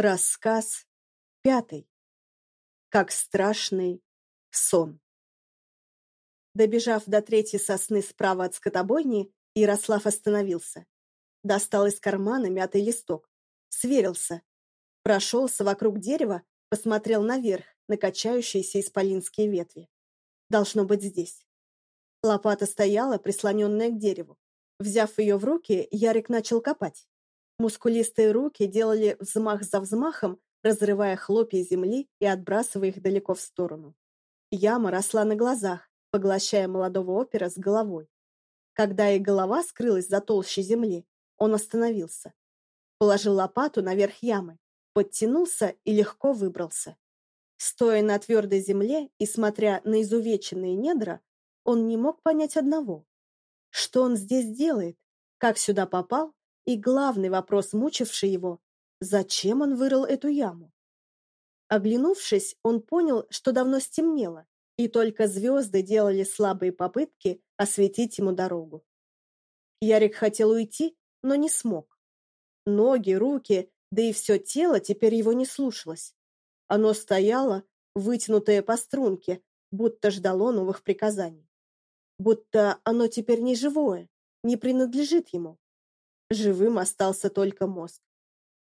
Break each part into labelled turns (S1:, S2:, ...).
S1: Рассказ пятый. Как страшный сон. Добежав до третьей сосны справа от скотобойни, Ярослав остановился. Достал из кармана мятый листок. Сверился. Прошелся вокруг дерева, посмотрел наверх, на качающиеся исполинские ветви. Должно быть здесь. Лопата стояла, прислоненная к дереву. Взяв ее в руки, Ярик начал копать. Мускулистые руки делали взмах за взмахом, разрывая хлопья земли и отбрасывая их далеко в сторону. Яма росла на глазах, поглощая молодого опера с головой. Когда и голова скрылась за толщей земли, он остановился. Положил лопату наверх ямы, подтянулся и легко выбрался. Стоя на твердой земле и смотря на изувеченные недра, он не мог понять одного. Что он здесь делает? Как сюда попал? И главный вопрос, мучивший его, зачем он вырыл эту яму? Оглянувшись, он понял, что давно стемнело, и только звезды делали слабые попытки осветить ему дорогу. Ярик хотел уйти, но не смог. Ноги, руки, да и все тело теперь его не слушалось. Оно стояло, вытянутое по струнке, будто ждало новых приказаний. Будто оно теперь не живое, не принадлежит ему. Живым остался только мозг.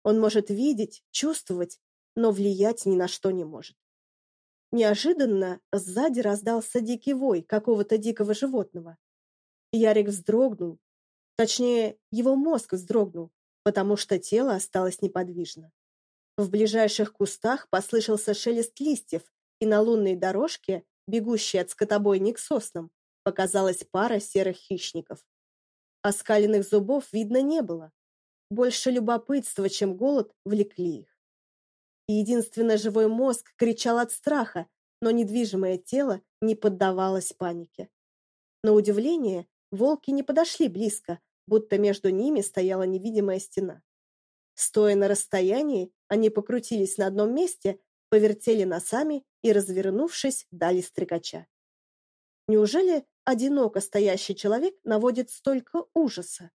S1: Он может видеть, чувствовать, но влиять ни на что не может. Неожиданно сзади раздался дикий вой какого-то дикого животного. Ярик вздрогнул, точнее, его мозг вздрогнул, потому что тело осталось неподвижно. В ближайших кустах послышался шелест листьев, и на лунной дорожке, бегущей от скотобойни к соснам, показалась пара серых хищников. Оскаленных зубов видно не было. Больше любопытства, чем голод, влекли их. И единственно живой мозг кричал от страха, но недвижимое тело не поддавалось панике. На удивление, волки не подошли близко, будто между ними стояла невидимая стена. Стоя на расстоянии, они покрутились на одном месте, повертели носами и, развернувшись, дали стрекача. Неужели одиноко стоящий человек наводит столько ужаса?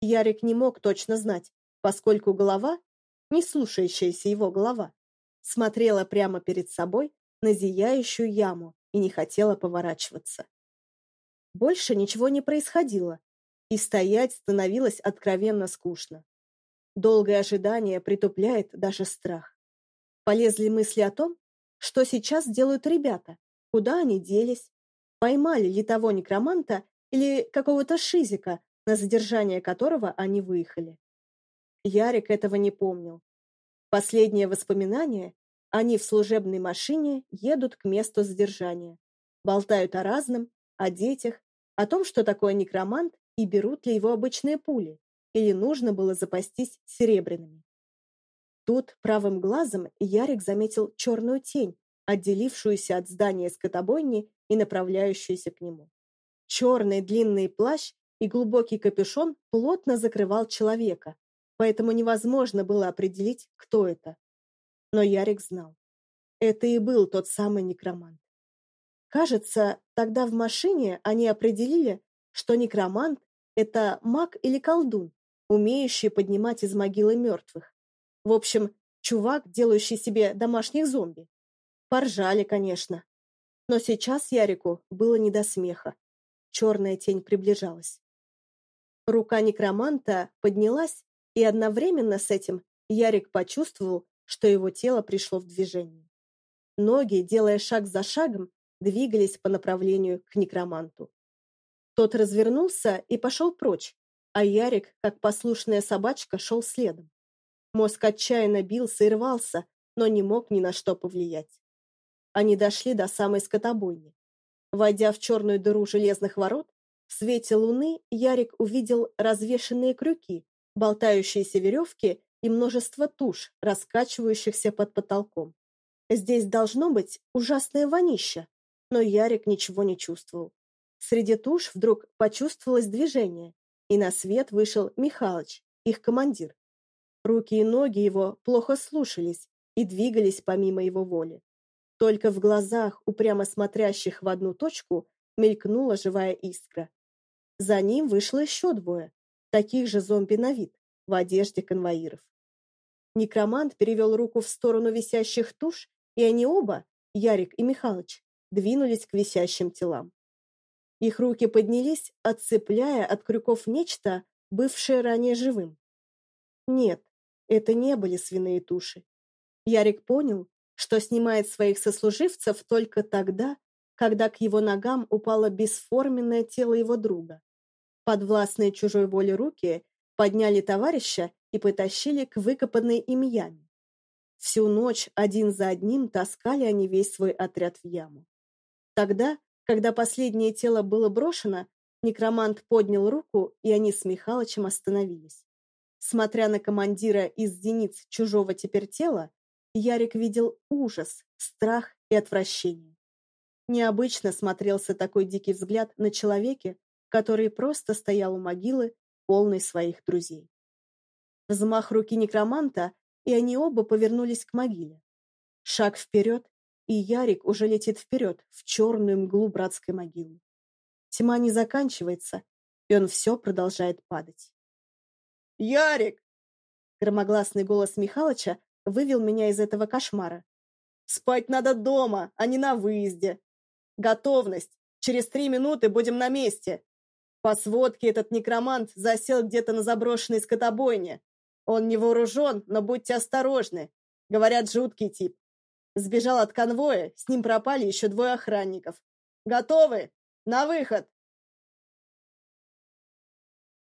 S1: Ярик не мог точно знать, поскольку голова, не слушающаяся его голова, смотрела прямо перед собой на зияющую яму и не хотела поворачиваться. Больше ничего не происходило, и стоять становилось откровенно скучно. Долгое ожидание притупляет даже страх. Полезли мысли о том, что сейчас делают ребята, куда они делись, поймали ли того некроманта или какого-то шизика, на задержание которого они выехали. Ярик этого не помнил. Последнее воспоминание – они в служебной машине едут к месту задержания, болтают о разном, о детях, о том, что такое некромант и берут ли его обычные пули, или нужно было запастись серебряными. Тут правым глазом Ярик заметил черную тень, отделившуюся от здания скотобойни и направляющуюся к нему. Черный длинный плащ и глубокий капюшон плотно закрывал человека, поэтому невозможно было определить, кто это. Но Ярик знал. Это и был тот самый некромант. Кажется, тогда в машине они определили, что некромант – это маг или колдун, умеющий поднимать из могилы мертвых. В общем, чувак, делающий себе домашних зомби. Поржали, конечно. Но сейчас Ярику было не до смеха. Черная тень приближалась. Рука некроманта поднялась, и одновременно с этим Ярик почувствовал, что его тело пришло в движение. Ноги, делая шаг за шагом, двигались по направлению к некроманту. Тот развернулся и пошел прочь, а Ярик, как послушная собачка, шел следом. Мозг отчаянно бился и рвался, но не мог ни на что повлиять. Они дошли до самой скотобойни. Войдя в черную дыру железных ворот, в свете луны Ярик увидел развешенные крюки, болтающиеся веревки и множество туш, раскачивающихся под потолком. Здесь должно быть ужасное вонище, но Ярик ничего не чувствовал. Среди туш вдруг почувствовалось движение, и на свет вышел Михалыч, их командир. Руки и ноги его плохо слушались и двигались помимо его воли. Только в глазах, упрямо смотрящих в одну точку, мелькнула живая искра. За ним вышло еще двое, таких же зомби на вид, в одежде конвоиров. Некромант перевел руку в сторону висящих туш, и они оба, Ярик и Михалыч, двинулись к висящим телам. Их руки поднялись, отцепляя от крюков нечто, бывшее ранее живым. Нет, это не были свиные туши. Ярик понял, что снимает своих сослуживцев только тогда, когда к его ногам упало бесформенное тело его друга. Подвластные чужой воле руки подняли товарища и потащили к выкопанной им яме. Всю ночь один за одним таскали они весь свой отряд в яму. Тогда, когда последнее тело было брошено, некромант поднял руку, и они с Михалычем остановились. Смотря на командира из зениц чужого теперь тела, Ярик видел ужас, страх и отвращение. Необычно смотрелся такой дикий взгляд на человеке, который просто стоял у могилы, полной своих друзей. Взмах руки некроманта, и они оба повернулись к могиле. Шаг вперед, и Ярик уже летит вперед, в черную мглу братской могилы. Тьма не заканчивается, и он все продолжает падать.
S2: «Ярик!»
S1: Громогласный голос Михалыча вывел меня из этого кошмара.
S2: «Спать надо дома, а не на выезде. Готовность. Через три минуты будем на месте. По сводке этот некромант засел где-то на заброшенной скотобойне. Он не вооружен, но будьте осторожны. Говорят, жуткий тип. Сбежал от конвоя, с ним пропали еще двое охранников. Готовы? На выход!»